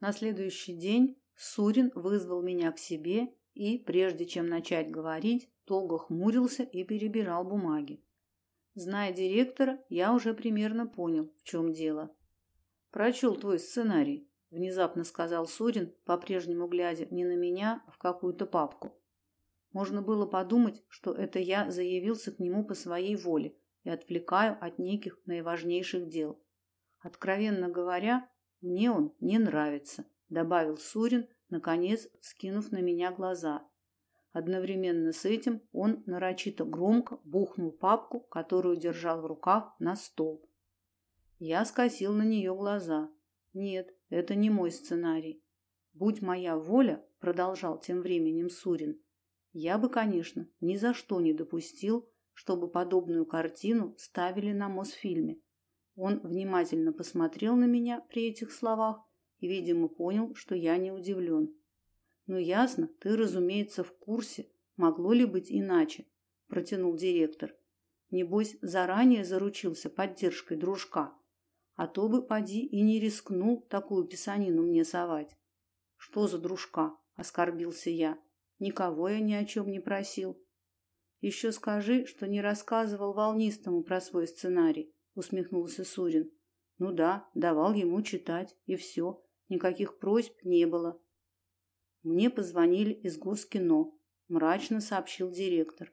На следующий день Сурин вызвал меня к себе и, прежде чем начать говорить, долго хмурился и перебирал бумаги. Зная директора, я уже примерно понял, в чем дело. Прочел твой сценарий, внезапно сказал Сурин, по-прежнему глядя не на меня, а в какую-то папку. Можно было подумать, что это я заявился к нему по своей воле и отвлекаю от неких наиважнейших дел. Откровенно говоря, мне он не нравится, добавил Сурин, наконец, скинув на меня глаза. Одновременно с этим он нарочито громко бухнул папку, которую держал в руках, на стол. Я скосил на нее глаза. Нет, это не мой сценарий. Будь моя воля, продолжал тем временем Сурин, я бы, конечно, ни за что не допустил, чтобы подобную картину ставили на Мосфильме. Он внимательно посмотрел на меня при этих словах и, видимо, понял, что я не удивлен. Ну ясно, ты, разумеется, в курсе, могло ли быть иначе, протянул директор. Небось, заранее заручился поддержкой дружка, а то бы поди и не рискнул такую писанину мне совать. Что за дружка? оскорбился я. Никого я ни о чем не просил. Еще скажи, что не рассказывал волнистому про свой сценарий, усмехнулся Сурин. Ну да, давал ему читать, и все. Никаких просьб не было. Мне позвонили из Госкино, мрачно сообщил директор.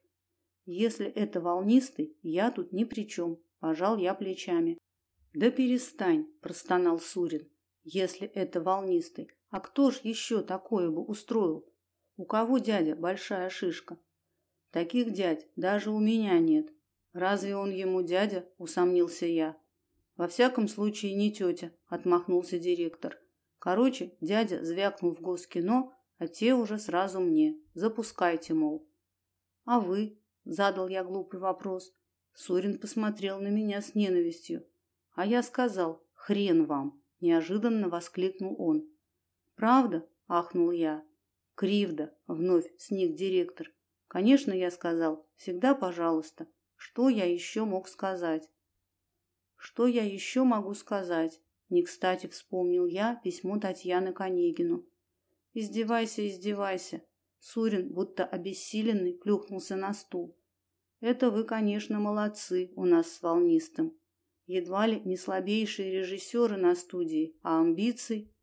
Если это волнистый, я тут ни при чем, пожал я плечами. Да перестань, простонал Сурин. Если это волнистый, а кто ж еще такое бы устроил? У кого дядя большая шишка? Таких дядь даже у меня нет. Разве он ему дядя? усомнился я. Во всяком случае не тетя, отмахнулся директор. Короче, дядя звякнул в госкино, а те уже сразу мне. Запускайте, мол. А вы? задал я глупый вопрос. Сурин посмотрел на меня с ненавистью. А я сказал: "Хрен вам", неожиданно воскликнул он. "Правда?" ахнул я. "Кривда", вновь сник директор. Конечно, я сказал: "Всегда, пожалуйста". Что я еще мог сказать? Что я еще могу сказать? Не кстати вспомнил я письмо Татьяны Конегину. Издевайся, издевайся. Сурин, будто обессиленный, плюхнулся на стул. Это вы, конечно, молодцы у нас с волнистым. Едва ли не слабейшие режиссеры на студии, а амбиции?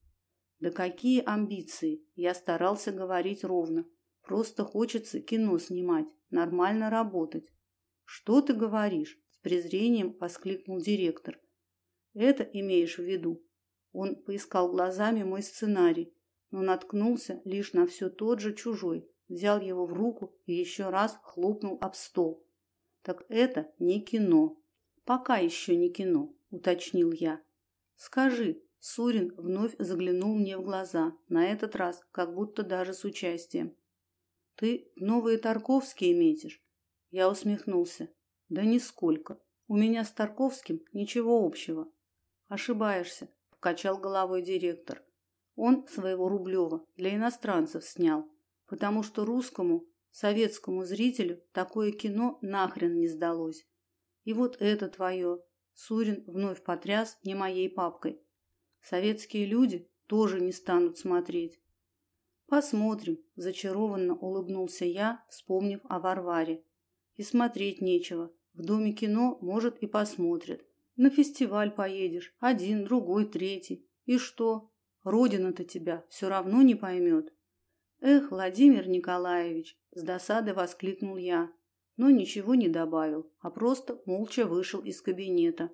Да какие амбиции? Я старался говорить ровно. Просто хочется кино снимать, нормально работать. Что ты говоришь? с презрением воскликнул директор. Это имеешь в виду? Он поискал глазами мой сценарий, но наткнулся лишь на все тот же чужой. Взял его в руку и еще раз хлопнул об стол. Так это не кино. Пока еще не кино, уточнил я. Скажи, Сурин вновь заглянул мне в глаза, на этот раз как будто даже с участием. Ты новые Тарковские метишь? Я усмехнулся. Да нисколько. У меня с Тарковским ничего общего. Ошибаешься, покачал головой директор. Он своего Рублева для иностранцев снял, потому что русскому, советскому зрителю такое кино нахрен не сдалось. И вот это твое. Сурин вновь потряс не моей папкой. Советские люди тоже не станут смотреть. Посмотрим, зачарованно улыбнулся я, вспомнив о Варваре. И смотреть нечего. В доме кино, может, и посмотрят. На фестиваль поедешь, один, другой, третий. И что? Родина-то тебя все равно не поймет. Эх, Владимир Николаевич, с досады воскликнул я, но ничего не добавил, а просто молча вышел из кабинета.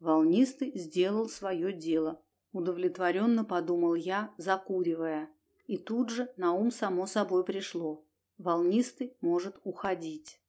Волнистый сделал свое дело. Удовлетворенно подумал я, закуривая. И тут же на ум само собой пришло: волнистый может уходить.